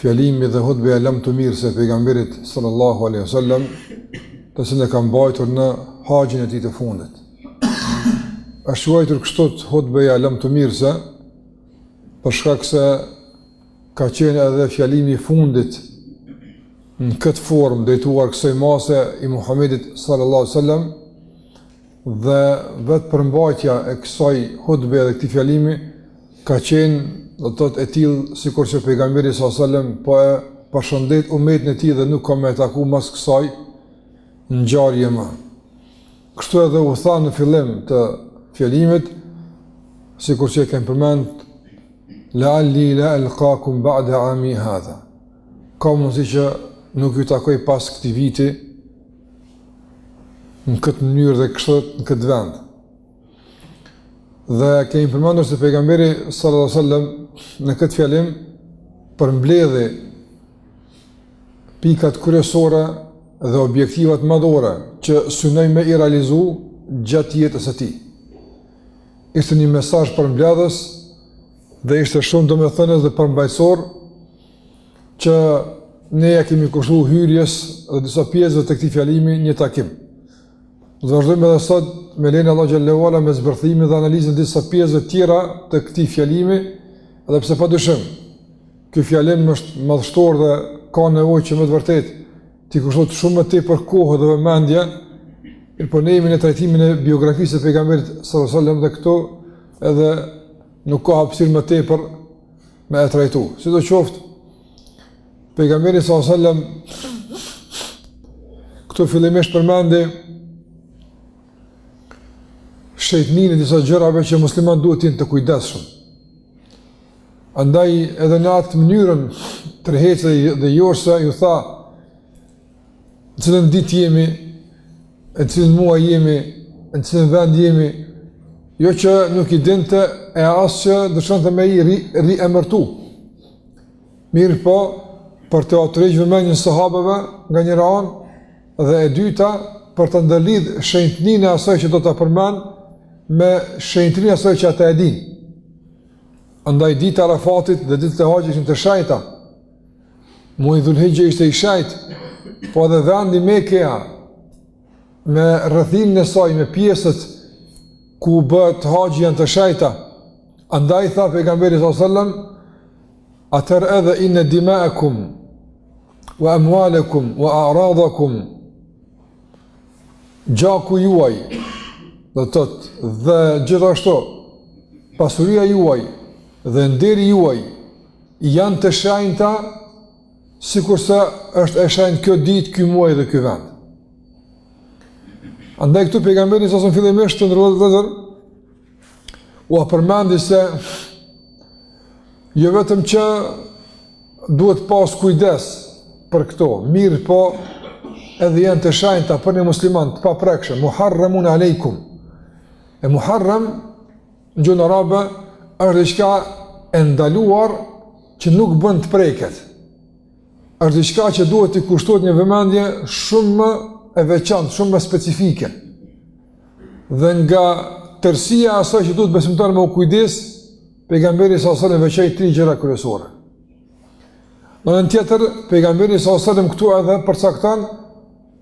Fjalimi dhe hutbeja lamtumirëse e pejgamberit sallallahu alaihi wasallam, të cilën e ka mbajtur në haxhin e tij të fundit. Është quajtur kështu hutbeja lamtumirëse për shkak se ka qenë edhe fjalimi i fundit në këtë formë drejtuar kësaj mase i Muhamedit sallallahu alaihi wasallam Dhe vetë përmbajtja e kësaj hutbe dhe këtij fjalimi ka qenë, do të thotë, e tillë sikur që pejgamberi sa selam po e përshëndet umetin e tij dhe nuk ka me e taku mas kësaj ngjarje më. Kështu edhe u tha në fillim të fjalimit, sikur që e kem përmend la ali la alqakum ba'da ami hadha. Ka mundësi që nuk ju takoj pas këtij viti, në këtë mënyrë dhe kështu në këtë vend. Dhe kemi përmendur se pejgamberi sallallahu alajhi wasallam në këtë fjalim përmbledhi pikat kryesore dhe objektivat madhore që synoi me i realizu gjatë jetës së tij. Ishte një mesazh përmbledhës dhe ishte shumë domethënës dhe përmbajtësor që ne ia kemi kushtu hyrjes dhe disa pjesëve të këtij fjalimi një takim. Dhe vazhdojmë edhe sot me lejen e Allahut xhele ve ala me zbërthimin dhe analizën e disa pjesëve tjera të këtij fjalimi edhe pse pa dyshim ky fjalim është madhështor dhe ka nevojë që me të vërtetë t'i kushtohet shumë më tepër kohë dhe vëmendje por po ne jemi në trajtimin e biografisë së pejgamberit sërësallem dhe këtu edhe nuk ka hapësirë më tepër me e trajtu. Sidoqoftë, pejgamberi sa sëllëm, këtu fillimisht përmendi shejtninë e disa gjërave që muslimanët duhet t'jenë të kujdesshëm. Andaj edhe në atë mënyrën tërheqëse dhe, dhe joshëse, iu tha, në cilën ditë jemi, në cilën muaj jemi, në cilën vend jemi, jo që nuk i dinte e as që dëshironte me i ri-emërtu. Mirëpo, për t'ua tërheq vëmendjen sahabëve nga njëra anë, dhe e dyta, për ta ndërlidh shejtninë e asaj që do ta përmend, me shejtninë e asaj që ata e dinë. Andaj dita e Arafatit dhe ditët e haxhit ishin të shejta, Muaji Dhulhixhe ishte i shejtë, po edhe vendi Mekkeja me rrethin e saj me pjesët ku bëhet haxhi janë të shejta. Andaj tha pejgamberi sallallahu alajhi wasallam, atëherë edhe inna dima'akum wa amwalakum wa a'radakum gjaku juaj do të thotë dhe gjithashtu pasuria juaj dhe nderi juaj janë të shenjta sikurse është e shenjtë kjo ditë, ky muaj dhe ky vend. Andaj këtu pejgamberi alejhi selam fillimisht që ndër vëllezër, ua përmendi se jo vetëm që duhet pas kujdes për këto, mirëpo edhe janë të shenjta për një musliman të paprekshme, muharramun alejkum, e muharram Në gjuhën arabe është diçka e ndaluar që nuk bën të preket. Është diçka që duhet t'i kushtohet një vëmendje shumë më e veçantë, shumë më specifike. Dhe nga tërësia e asaj që duhet besimtari me u kujdes, pejgamberi alejhi selam veçoi tri gjëra kryesore. Në anën tjetër, pejgamberi alejhi selam këtu edhe përcakton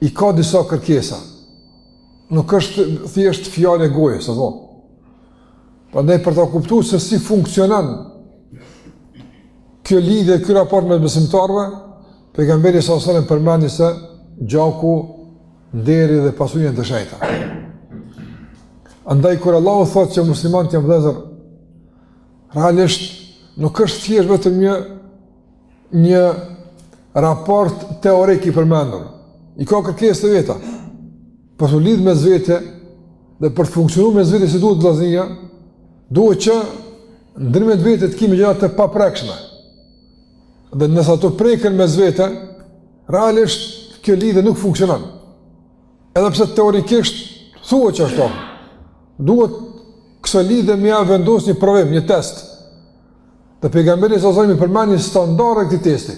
i ka disa kërkesa. Nuk është thjesht fjalë e gojës, apo. Prandaj për ta kuptu se si funksionon kjo lidhje, ky raport mes besimtarëve, pejgamberi alejhi selam përmendi se gjaku nderi dhe pasuria janë të shenjta. Andaj kur Allahu thotë se muslimanët janë vëllezër, realisht nuk është thjesht vetëm një një raport teorik i përmendur, i ka kërkesat e veta, për t'u lidh mes vete dhe për të funksionu mes vete si duhet vllaznia, duhet që ndërmjet vete t'i kemi gjërat të paprekshme. Dhe nëse ato preken mes vete, realisht kjo lidhje nuk funksionon. Edhe pse teorikisht thuhet ashtu, duhet kësaj lidhje me ia vendos një provim, një test, Dhe pejgamberi alejhi selam i përmendi standardet e këtij testi.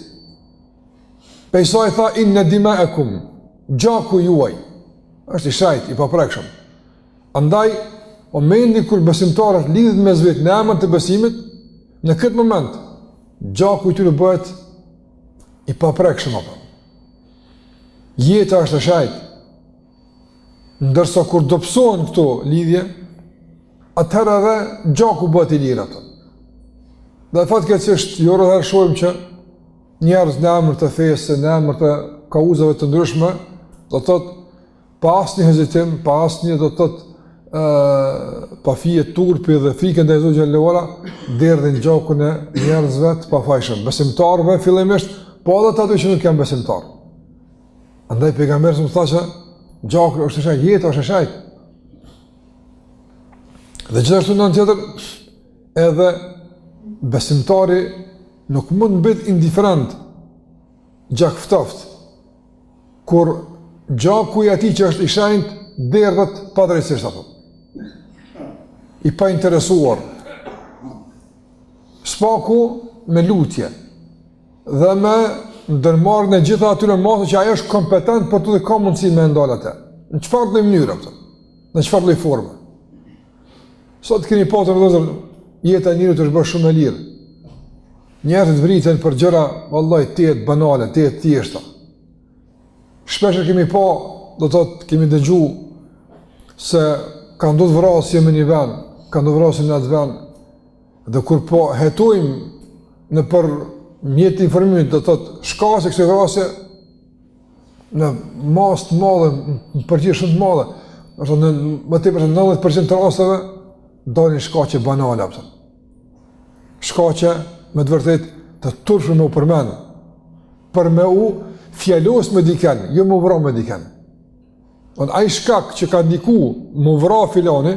Prej saj tha, inne dimaekum, gjaku juaj, është i shejtë, i paprekshëm. Andaj, momenti kur besimtarët lidhen mes veti në emën të besimit, në këtë moment, gjaku i tyre bëhet i paprekshëm apo. Jeta është e shejtë, Ndërsa kur dobësohen këto lidhje, atëherë edhe gjaku bëhet i lirë apo. Dhe fatkeqësisht, jo rrallëherë shohim që njerëz në emër të fesë, në emër të kauzave të ndryshme, do të thotë pa asnjë hezitim, pa asnjë do të thotë pa fije turpi dhe frike ndaj Zotit xhele ve ala, derdhin gjakun e njerëzve të pafajshëm, besimtarve fillimisht, po edhe t'atyre që nuk janë besimtarë. Andaj pejgamberi tha që gjaku është i shejt, jeta është e shejt. Dhe gjithashtu në anën tjetër, edhe besimtari nuk mund të mbetet indiferent gjakftoftë. Kur gjaku i atij që është i shejt derdhet padrejtësisht apo. I painteresuar. S'paku me lutje. dhe me ndërmarrjen e gjitha atyre masave që ajo është kompetente për të dhe ka mundësi me ndalë atë. Në çfarë lloj mënyre apo? Në çfarë lloj forme? Sot të nderuar vëllezër jeta e njeriut është bërë shumë e lirë. Njerëzit vriten për gjëra vallahi të banale, të thjeshta. Shpesh e kemi pa, do të thotë, kemi dëgju se ka ndodhur vrasje në një vend, ka ndodhur vrasje në atë vend. Dhe kur po hetojmë nëpër mjete të informimit, do të thotë, shkas i kësaj vrasje, në masë të madhe, në përqindje shumë të madhe, është në më tepër se 90% të rasteve, dalin shkaqe banale, apo. Shkaqe, me të vërtetë, të turpshme me u përmend, për me u fjallos me diken, jo me u vra me diken. Ai shkak që ka ndiku me u vra filani,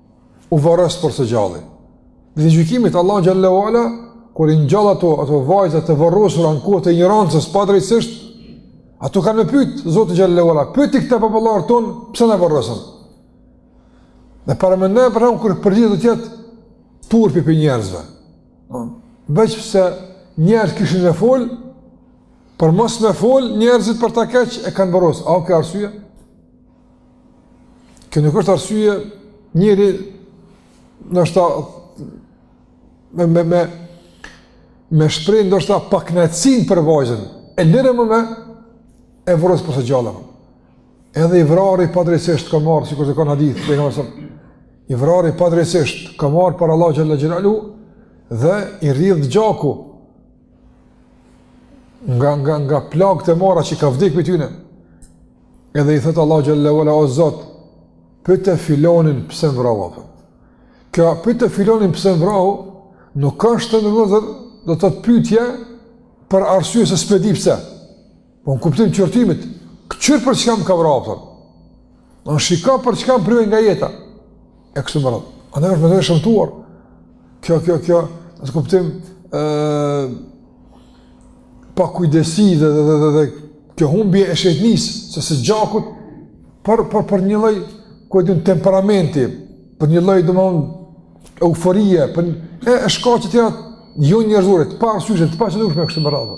u vorros për së gjalli. Ditën e gjykimit, Allahu Xhelle ue Ala, kur i ngjall ato, ato vajza të vorrosura në kohë të injorancës, padrejtësisht, ato kanë me pytë Zotin Xhelle ue Ala, pyti këta baballarë tonë, pse na vorrosën? Dhe paramendoj për shembull kur përgjigje do të jetë, turpi prej njerëzve. Veç se njerëz kishin me fol, por mos me fol njerëzit për ta keq e kanë vorros. A ka arsye? Kjo nuk është arsye njeri ndoshta me, me, me, me shpreh ndoshta pakënaqësinë për vajzën, e lëre më me e vorros për së gjalli. Edhe i vrari padrejtësisht ka me ardh, sikurse ka në hadith, pra i vrari padrejtësisht ka me ardh para Allahut Xhelle Xhelaluhu dhe i rrjedh gjaku nga nga nga plagët e marra që ka vdekë prej tyne. Edhe i thotë Allahut Xhelle ue Ala, o Zot, pyte filanin pse më vrau, apo. Kjo pyte filanin pse më vrau, nuk është të nderuar, do të thotë pytje për arsye se s'po e di pse. Po në kuptim të qortimit, kqyr për çka më ka vrarë apo? Shiko për çka më ka privu nga jeta. E kështu me radhë. A do diçka më të shëmtuar? Kjo kjo kjo, në kuptim ë pakujdesi dhe dhe dhe, dhe, dhe kjo humbje e shejtnisë, së së gjakut për për për një lloj ku e di temperamenti, për një lloj domethënë euforie, për e, e shkaqe të tjera jonjerëzore, të paarsyeshme, të pashpjegueshme e kështu me radhë.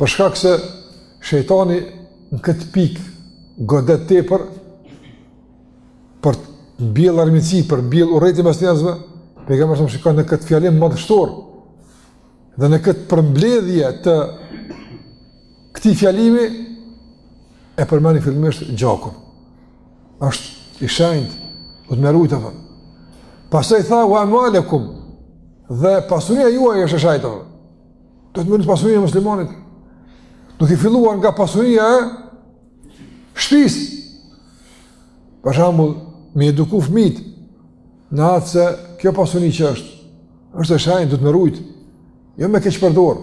Për shkak se shejtani në këtë pikë godet tepër për me mbjell armiqësi, për me mbjell urrejtje mes njerëzve, pejgamberi a.s. shikon në këtë fjalim madhështor dhe në këtë përmbledhje të këtij fjalimi e përmendi fillimisht gjakun. është i shenjtë, duhet me rujt, apo. Pastaj tha, ue emualekum, dhe pasuria juaj është e shejtë, a. Duhet me rujt pasuria e muslimanit, duke filluar nga pasunia e shpis. Për shembull, me eduku fëmijt, në atë se kjo pasuni që është, është e shenjtë, duhet me rujt, jo me keqpërdor.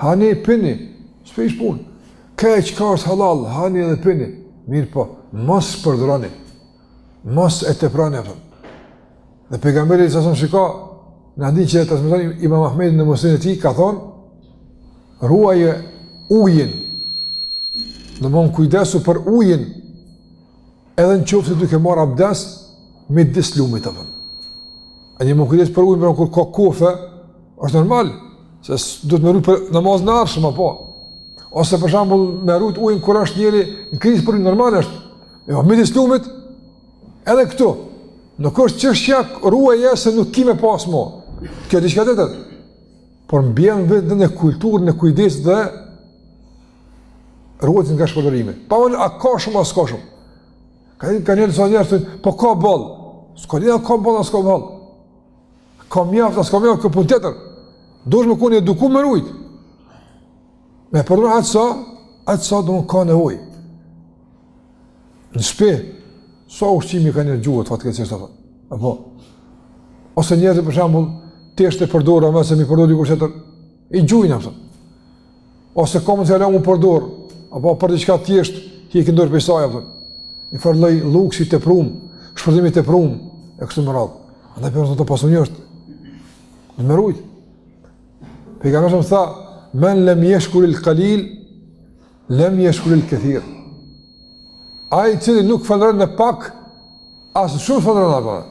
Hani, pini, s'pe ish punë. Ka e qka është halal, hani edhe pini. Mirëpo, mos shpërdoroni, mos e teproni, a kupton. Dhe pejgamberi, a.s. shiko, në hadith që e transmeton Imam Ahmedi në Musnedin e tij, ka thonë, ruaje ujin, domethënë kujdesu për ujin, Edhe në qoftë se duke marr abdes midis lumit apo. Domethënë kujdes për ujë për kur ka kofe, është normal se duhet me rujt për namazin e ardhshëm apo. Ose për shembull me rujt ujin kur është njeri në krizë për normal është. Jo, midis lumit edhe këtu. Nuk është çështja ruaje se nuk kemi pas më. Kjo diçka tjetër. Por mbjell vetëm në kulturën e kujdesit dhe Ruajtjes nga shpërdorimi. Pa unë, a ka shumë, a s'ka shumë. Ka nji, ka njerëz thotë po ka boll. S'ka një, a ka boll, a s'ka boll. Ka mjaft, a s'ka mjaft, kjo punë tjetër. Duhet me kon i edukum me rujt. Me përdor atë sa, atë sa ka nevojë. Në shpi, sa ushqimi kanjëherë gjuhet, fatkeqësisht, apo. Ose njerëz, për shembull, teshat e përdorura, në vend se me i përdor dikush tjetër, i gjujnë, apo. ose komë të gjallohu më përdor, apo për diçka thjesht, ti e këndor për saj, a kupton. Një farë lloj luksi i teprum, shpërdorimi i teprum, e kështu me radhë. Andaj çdo pasuni është me u rujt. Pejgamberi a.s. tha, men lem jeshkuril kalil, lem jeshkuril këthir. Ai i cili nuk falënderon pak, as shumë s'falënderon.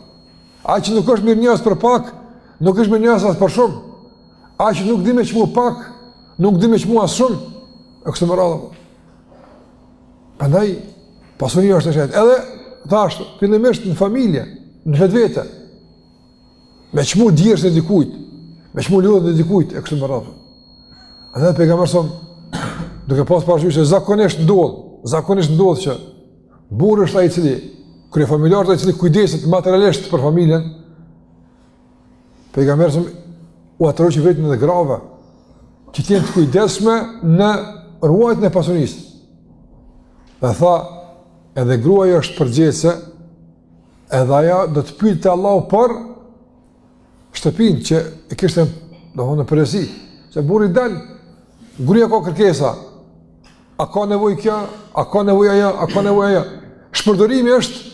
Ai që nuk është mirënjohës për pak, nuk është mirënjohës as për shumë. Ai që nuk di me çmu pak, nuk di me çmu as shumë, e kështu me radhë. Prandaj, pasunia është e shejtë. Edhe, siç thashë, fillimisht në familje, në vetvete, me çmu djersën e dikujt, me çmu lodhjen e dikujt, e kështu me radhë. A dhe pejgamberi a.s., duke pas parasysh që zakonisht ndodhë, zakonisht ndodhë që burri është ai i cili, kryefamiljari ai i cili kujdeset materialisht për familjen, Pejgamberi s.a.s. u drejtu edhe vetë grave që të jenë të kujdesshme në ruajtjen e pasurisë. Dhe tha, edhe gruaja është përgjegjëse, edhe ajo do ta pyetë Allahu për shtëpinë që e kishte në përgjegjësi, se burri dal, gruaja ka kërkesa. A ka nevojë kjo? A ka nevojë ajo? A ka nevojë ajo? Shpërdorimi është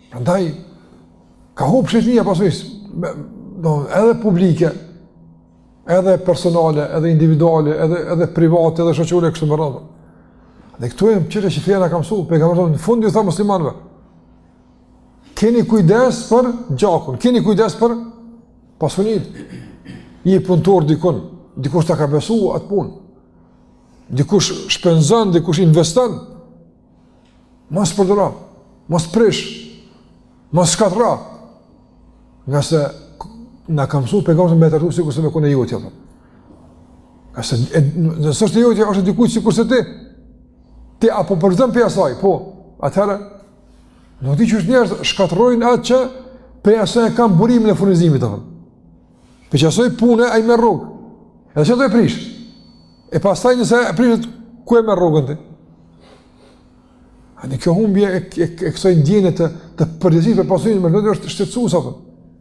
Prandaj ka humb shenjtëria e pasurisë, edhe publike, edhe personale, edhe individuale, edhe edhe private, edhe shoqërore kështu me radhë. Dhe këtu janë çështje që fjala ka mësuar pejgamberi në fund i tha muslimanëve. Keni kujdes për gjakun, keni kujdes për pasunin. Je punëtor dikund, dikush ta ka besuar atë punë. Dikush shpenzon, dikush investon. Mos shpërdoro, mos prish, mos shkatrro. Ngase na ka mësu pejgamberi me e trajtu sikurse me kanë jotja. Po. Ngase në s'është e jotja është e dikujt sikurse ti, ti apo përfiton prej saj, po, atëherë, nuk e di qysh njerëz shkatrrojnë atë që prej saj e kanë burimin e furnizimit. Prej asaj pune ai merr rrogë, edhe që të e prishë. E pastaj nëse prishet ku e merr rrogën ti? A, kjo humbje e, e, e kësaj ndjenje të të përgjegjësisë për pasurinë veç se është e shtetit apo?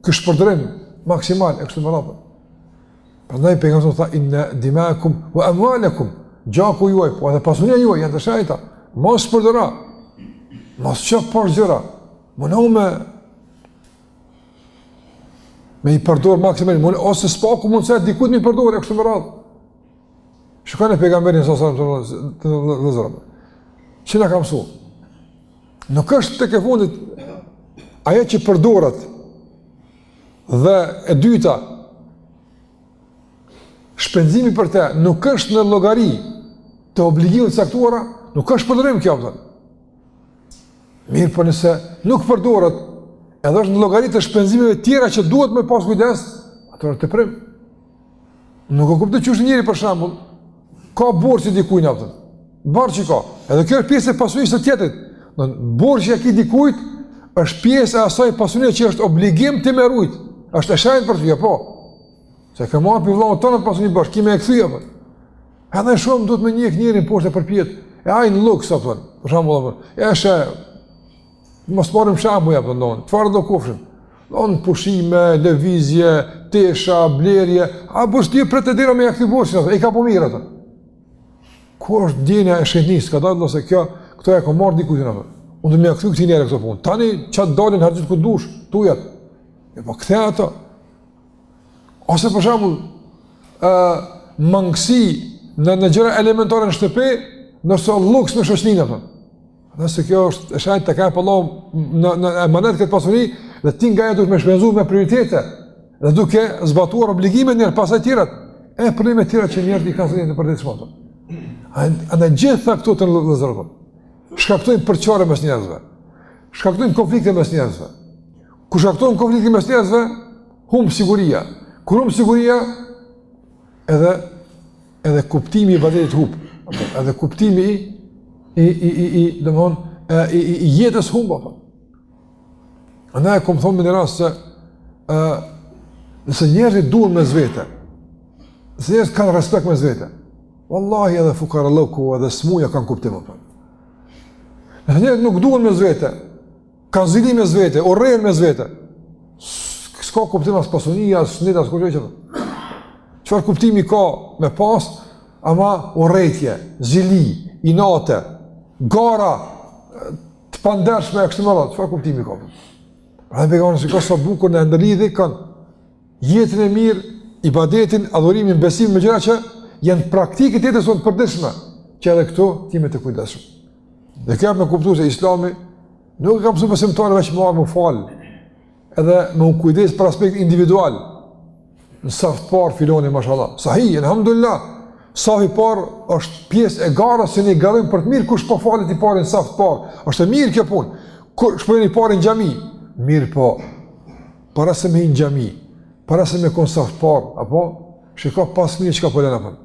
Ky shpërdorim maksimal e kështu me radhë. Prandaj pejgamberi tha inna dimakum wa amwalakum gjaku juaj po edhe pasuria juaj janë të shenjta. Mos shpërdoro. Mos ço posht gjëra. Mundohu me Me i përdor maksimalisht ose së paku mundëso dikujt me i përdor e kështu me radhë. Shikoni pejgamberin alejhi selam. Qysh na ka mësu? Nuk është tek e fundit ajo që përdoret dhe e dyta shpenzimi për te nuk është në llogari të obligimeve të caktuara, nuk është shpërdorim kjo, përdorim. Mirëpo nëse nuk përdoret, edhe është në llogari të shpenzimeve tjera që duhet me pas kujdes, atëherë shpërdorim. Nuk e kuptoj qysh njeri për shembull, ka borxh dikujt apo, borxh ka, edhe kjo është pjesë e pasunisë së tjetrit, borxhi që ki dikujt, është pjesë e asaj pasunisë që është obligim ti me rujt, është e shenjtë për ty kjo, apo, se ke marrë prej vllaut tënd pasuni borxh, ki me e kthy apo, Edhe shumë duhet me ndjek njërin poshtë e përpjet. E ai në luks apo. Për shembull, është mos me marr shembull apo ndonjë. Çfarë do qofshin? Don pushime, lëvizje, tesha, blerje, a bash ti pretendon me ja kthy borxhin atë? Ai ka po mirë atë. Ku është dina e shënis, ka dalë se kjo, këto e ka marr diku ti atë. Unë do me kthy këtij njeri këto punë. Tani çka t'dalin harxhoj ku dush, tujat. E po kthe ato. Ose për shembull, ë mangësi në gjëra elementare në shtëpi, nëse luks në shoqërinë apo. Nëse kjo është e shajtë ta ka lanë Allahu në emanet këtë pasuri dhe ti nga ajo duhet të shpenzosh me prioritete dhe duke zbatuar obligimet e pastaj të tjerat. E probleme të tjera që njerëzit kanë në jetën e përditshme ato. A të gjitha këto vëllezër. Shkaktojnë përçarje mes njerëzve. Shkaktojnë konflikte mes njerëzve. Kur shkaktohet konflikti mes njerëzve, humb siguria. Kur humb siguria, edhe edhe kuptimi i ibadetit hup. Edhe kuptimi i i i i, i domthon i, i, i jetës humb apo. Andaj e kom thonë në rast se ë nëse njerëzit duhen mes vete, nëse njerëzit kanë respekt mes vete, wallahi edhe fukaralloku edhe smuja kanë kuptim apo. Nëse njerëzit nuk duhen mes vete, Kanë zili mes vete, urrehen mes vete. S'ka kuptim as pasunia, as shneti, as kurgjë tjetër. Çfarë kuptimi ka me pas, ama urrejtje, zili, inate, gara, të pandershme e kështu me radhë, çfarë kuptimi ka? Edhe Pejgamberi shiko sa bukur i ndërlidhi, pra jetën e mirë, ibadetin, adhurimin, besimin, me gjëra që janë praktikë të jetës së përditshme, që edhe këto, të jemi të kujdesshëm. Dhe kjo me kuptu se islami nuk e ka mësu besimtarët veç me ardh me u falë, edhe me u kujdes për aspekt individual, në saf të parë filani, mashallah, sahih, elhamdulilah, safi i parë është pjesë e garës që ne garojmë për të mirë, kush po falet i pari në saf të parë, është e mirë kjo punë, kush po hin i pari në xhami, mirëpo, para se me hi në xhami, para se me konë në saf të parë, apo, shiko pas mirë çka po lena po përë.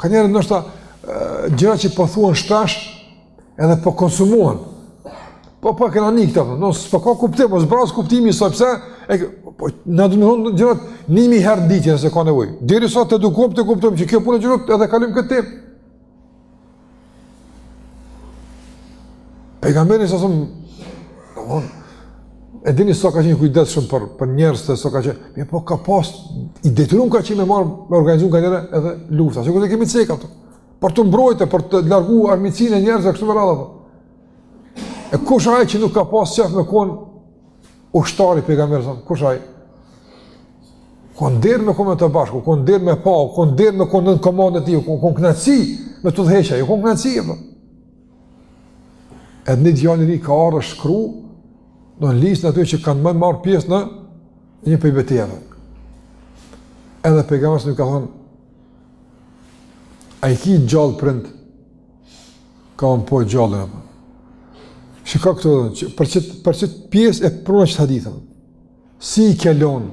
Kanjëherë ndoshta gjëra që po thuhen shpesh edhe po konsumohen. Po po i kena ni këta, po, do të s'po ka kuptim, po zbrazet kuptimi se pse e po na duhet me i thonë gjërat 1000 herë n'ditë nëse ka nevojë. Derisa të edukohemi të kuptojmë që kjo punë u rregullua edhe kalojmë këtë. Pejgamberi alejhi selam, domthon e dini sa ka qenë i kujdesshëm për për njerëzit sa ka qenë, mirëpo ka pas i detyruar ka qenë me marr me organizuar kanjëherë edhe lufta. Sikur e kemi cek ato. Për t'u mbrojtë, për të larguar armiqësinë e njerëzve kështu me radhë. E kush ai që nuk ka pas qejf me kon Ushtar i pejgamberit sa kush ai? Kon nder me kon me të bashkë, kon nder me pa, kon nder me konë në komandën e tij, kon kon knaqsi me të udhëheq ai, kon knaqsi apo. Edhe një djalë i ri ka ardh u shkru në listën aty që kanë me marr pjesë në një prej betejave. Edhe pejgamberi i ka thonë a i ki gjallë prind Ka thonë po gjallë, apo. Që ka këto, që, për qet, për qet pjesë e pruna qet hadith? Si i ke lon?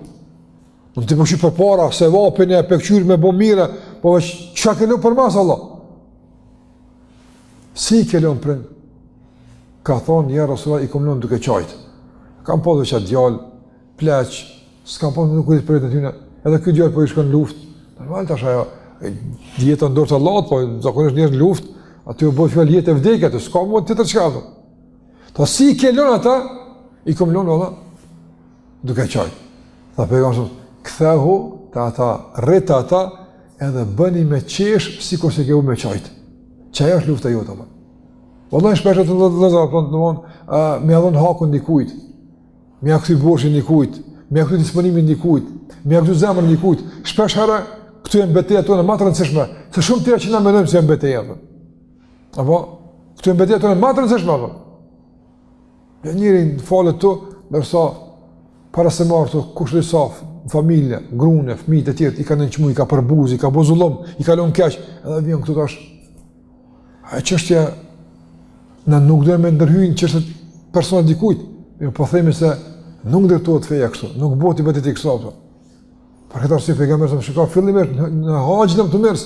Në të përshqy përpara, sevapin e pe kqyri me bo mirë, po veç, çka ke lon përmas, Allah? Si i ke lon prindt? Ka thonë, ja Resulullah, i kom lënë duke qajtë. Kanë pas veç qat djalë, Pleq, s'ka pas me u kujdes për tyne. Edhe ky djalë po i shkon në luftë. Normal tash ajo jeta në dorë të Allahut, po zakonisht njerëz në luftë, aty u bë fjalë jetë vdekje aty, s'ka më tjetër çka apo. Po si i ke lënë ata? I kam lënë valla. Duke qaj. Tha pejgamberi, kthehu te ata, rri te ata edhe bëni me qesh sikur se ke bo me qajt. Qajo është lufta jote apo? Valla shpeshherë o vëllezër apo do me thon, me ja dhon hakun dikujt. Me ja kthy borxhin dikujt, me ja kthy disponimin dikujt, me ja kthy zemrën dikujt. Shpesh herë këtu janë betejat tona më të rëndësishme. Se shumë tjera që na mendojmë se janë beteja. Apo këtu janë betejat tona më të rëndësishme apo. Vjen njeri falet këtu, ndërsa para se me ardh te ky saf, familjen, grun e, fëmijët e tjerë i ka nënçmu, i ka përbuz, i ka bo zullum, i ka lënë keq, edhe vjen këtu tash. A çështja na nuk dum me ndërhy në çështjet personale dikujt, jo po themi se nuk ndërtohet feja kështu, nuk bëhet ibadeti kështu apo. Për këtë arsye pejgamberi sa shikoi fillimisht në, në haxhin e lamtumirës.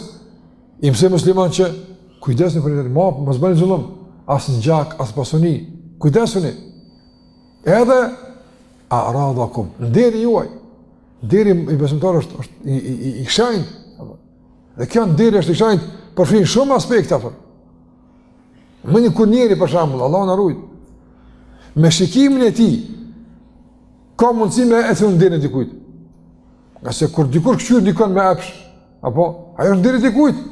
I mësoi muslimanët që kujdesni për të mop, mos bëni zullum, as në gjak, as pasuri. Kujdesuni. Edhe a'radakum, nderi juaj. Nderi i besimtarit është është i i, i, i shenjtë. Dhe kjo nderi është i shenjtë përfshin shumë aspekte, apo. Më një kur njeri, për shambull, Allahu na rujtë, me shikimin e tij, ka mundësi me e cenu nderin e dikujt. Ngase kur dikush këqyr dikon me epsh, apo, ajo është nderi i dikujt.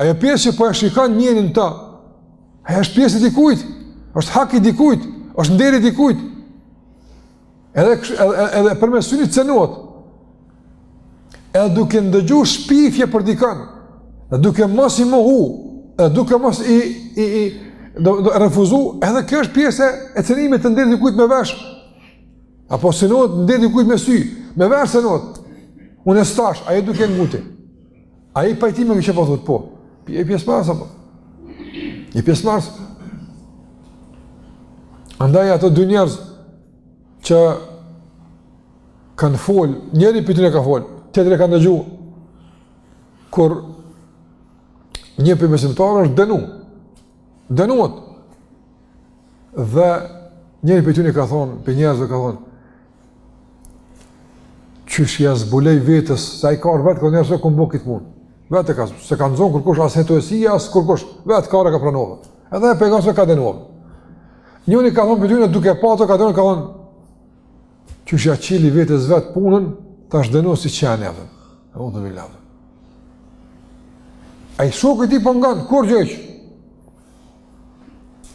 Ajo pjesë që po e shikon njeri n'ta, ajo është pjesë e dikujt, është hak i dikujt, është nderi i dikujt. Edhe edhe edhe përmes synit cenohet. Edhe duke ndëgju shpifje për dikën, edhe duke mos i mohu, edhe duke mos i i i do do refuzu, edhe kjo është pjesë e cenimit të nderit të dikujt me vesh. Apo cenohet nderi i dikujt me sy, me vesh cenohet. Unë stash, ai duke nguti. Ai pajtim me çka po thotë, po, e pjesëmarrës, apo? E pjesëmarrës. Andaj ato dy njerëz që kanë fol, njëri prej tyne ka fol, tjetri ka ndëgju, kur një prej besimtarëve është dënu, dënuar, dhe njëri prej tyne ka thonë, prej njerëzve ka thonë, Qysh ia zbuloi vetes, se ai ka ardhur vetë, ka thënë se kum bo këtë punë. Vetë ka, s'e ka nxon kurkush as hetuesia, as kurkush, vetë ka ka pranuar. Edhe ai pejgamberi e ka dënuar. Njëri ka thënë prej tyne duke pa ato ka dënuar, ka thënë Qysh ia çili vetes vet punën, tash dënohet si qeni atë. Allahu të vëllaf. Ai shoku i tij po ngon, kurgjë.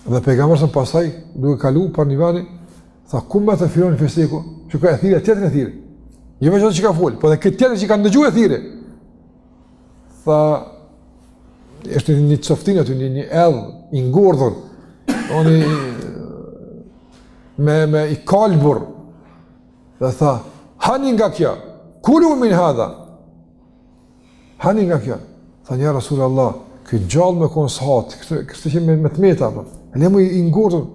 Dhe pejgamberi sa pastaj duke kalu pranë një veni, tha ku është filan fisteku, që ka e thirri tjetrin e thirri. Jo vetëm që ka fol, po edhe këtë tjetër që ka ndëgjuar e thirri. Tha është një coftinë aty një një edh i ngordhur. Oni me me i kalbur. Dhe tha, "Hani nga kjo. Kulu min hadha." Hani nga kjo, thanë ja Rasul Allah, kjo gjallë me konë s'hahet, kështu, kështu që me, me të meta, për. Po. le mo i ngordhun,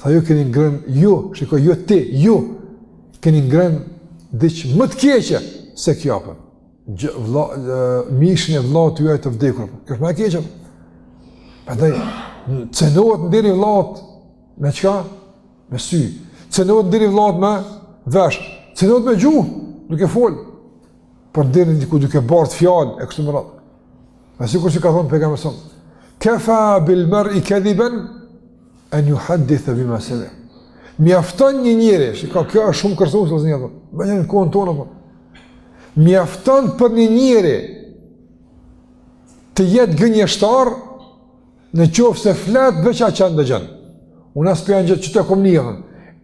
tha ju keni ngrën, ju, shiko, ju ti, ju, keni ngrën diç më të keqe se kjo, për. Po. Gjë, vla, e, mishin e vllait tuaj të vdekur, për. Po. kjo është më keq, për. Prandaj, cenohet nderi i vllait, me çka? me sy, cenohet nderi i vëllait me vesh, cenohet me gjuhë, duke fol, për nderin e dikujt duke bartë fjalë, e kështu me radhë. Në sikur që ka thonë pejgamberi, kefa bil mer'i kedhiben, en juhaddithe bima semia. Mjafton një njeri, shiko kjo është shumë kërcënuese, një, me një në kohën tonë, mjafton për një njeri, të jetë gënjeshtar, Në qoftë se flet veç atë çka ndëgjon. Unë asë për janë gjithë që e kom ni,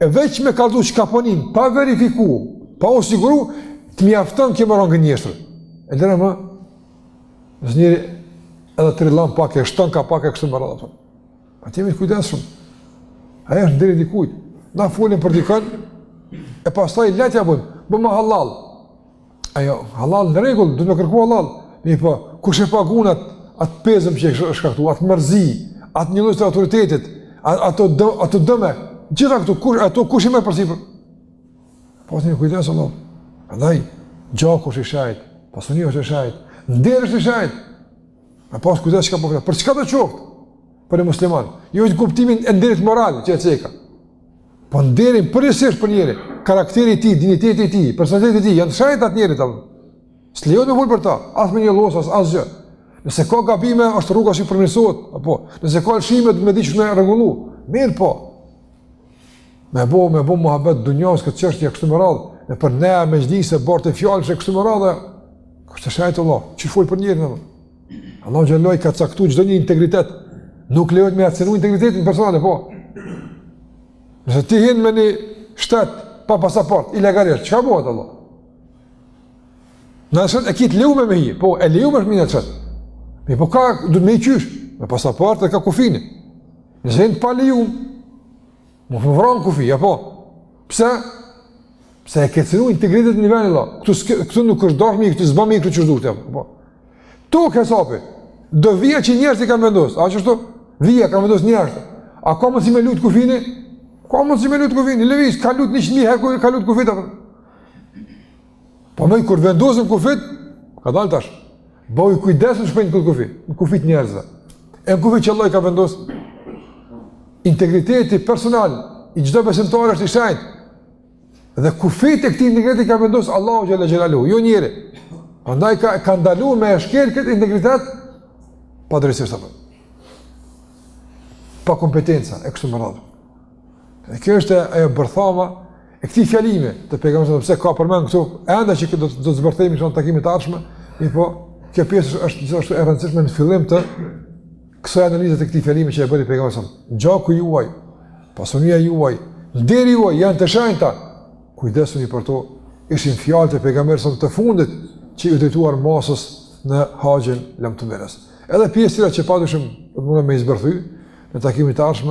e veç me kallzu çka po nim, pa verifiku, pa u siguru, të mjafton kjo me kon gënjeshtar. E lere më, nëse njeri edhe trillon pak e shton ka pak e kështu me radhë. A të jemi të kujdesshëm. A është nderi i dikujt. Na folim për dikon, e pastaj ia bëjmë, boma hallall. Ajo, hallall, në rregull, duhet me kërku hallall. Mirëpo, kush e pagun atë at pezëm që e shkaktu, atë mërzi, atë njollosje të autoritetit, ato, dë, ato dëme, gjitha këto, kush, ato kush i merr përsipër... Po, të kemi kujdes, Allah. Andaj, gjaku është i shejt, pasuria është e shejt, nderi është i shejt. Me pas kujdes çka përkëta, po për çkado qoftë? Prej muslimanit. Jo veç kuptimin e nderit moral që e ceka. Po nderin përgjithësisht për njeri, karakteri i tij, dinjiteti i tij, personaliteti i tij, janë të shejta te njeri tonë. S'lejohet të folet për ta, as me një llaf, as asgjë. Nëse ka gabime, është rruga që përmirësohet, apo nëse ka lëshime, duhet të dish me e rregullu. Mirëpo Me bo, me bo muhabet dunjas këtë çështje kështu më radh, nëpër mexhlise bartje fjalësh kështu më radh. Kështu shajt Allah, çi fol për njerin apo? Allahu xhelle xhelaluhu i ka caktu çdo një integritet. Nuk lejohet me ja cenu integritetin personal, po. Nëse ti hin me një shtet pa pasaport, ilegalisht, çka bohet hala? Në asot e ki t'lejume me hi, po e lejume s'hin asot. Mirëpo ka, duhet me hi qysh, me pasaport dhe ka kufini. Nëse hin pa leje, Mun me t'vra n'kufi, apo. Pse? Se e ke cenu integritet në nivelin la. Këtu, këtu nuk është dashtë me hi, këtu s'ban me hi këtu kështu apo. N'hesap do vija që njerëzit i kanë vendosë, a kështu? Vija kanë vendosë njerëz. A ka mundësi me lujt kufini? Ka mundësi me lujt kufini, lëviz, kanë lujt njëqind e një herë, kanë lujt kufijtë. Po mo kur vendosen kufijt, kadal tash, bëhu i kujdesshëm, s'thejmë këtë kufi, në kufit njerëzve. E në kufit që Allah i ka vendosë, integriteti personal, i çdo besimtar është i shenjtë, dhe kufijt e këtij integriteti i ka vendosë Allahu xhelle xhelaluhu, jo njeri. Prandaj e ka, ka ndalu me e shkel këtë integritet, padrejtësisht apo. Pa kompetenca, e kështu më radhë. Dhe kjo është ajo bërthama e këtij fjalimi të pejgamberit sepse ka përmend këtu sende që do të do të zbërthejmë këtu në takimin e ardhshëm, mirëpo kjo pjesë është gjithashtu e rëndësishme në fillim të kësaj analize të këtij fjalimi që e bëri pejgamberi sa. Gjaku juaj, pasuria juaj, nderi juaj janë të shenjta. Kujdesuni për to. Ishin fjalët e pejgamberit sa të fundit që i drejtoi masës në haxhin lamtumirës. Edhe pjesa tjetër që padyshim do të mundem me zbërthy në takimin e ardhshëm,